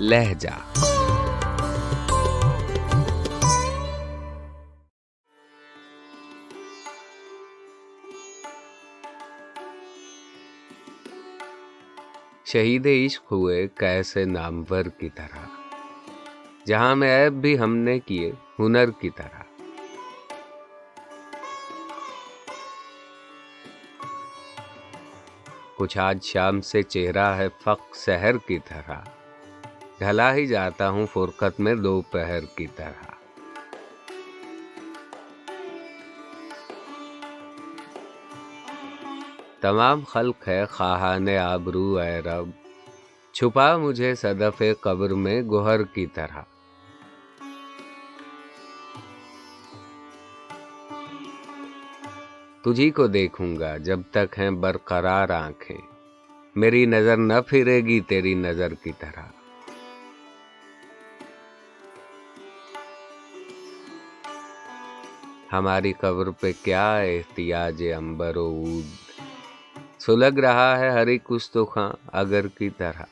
لہجہ۔ شہید عشق ہوئے کیسے نامور کی طرح، جہاں میں عیب بھی ہم نے کیے ہنر کی طرح۔ کچھ آج شام سے چہرہ ہے فق سحر کی طرح۔ ڈھلا ہی جاتا ہوں فرقت میں دوپہر کی طرح۔ تمام خلق ہے خواہان آبرو اے رب۔ چھپا مجھے صدف قبر میں گوہر کی طرح۔ تجھی کو دیکھوں گا جب تک ہیں برقرار آنکھیں۔ میری نظر نہ پھرے گی تیری نظر کی طرح۔ ہماری قبر پہ کیا احتیاج امبر و عود؟ سلگ رہا ہے ہر ایک خاں اگر کی طرح۔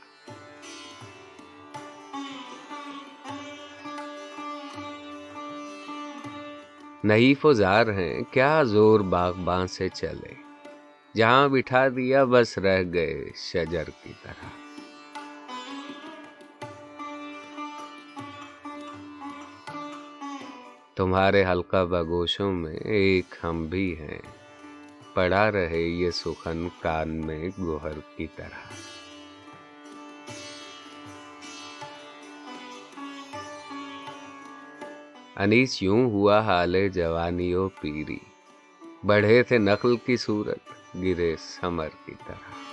نحیف و زار ہیں، کیا زور باغباں سے چلے؟ جہاں بٹھا دیا بس رہ گئے شجر کی طرح۔ تمہارے ہلکا بگوشوں میں ایک ہم بھی ہیں۔ پڑا رہے یہ سخن کان میں گوہر کی طرح۔ انیس یوں ہوا حال جوانی و پیری۔ بڑھے تھے نقل کی صورت، گرے سمر کی طرح۔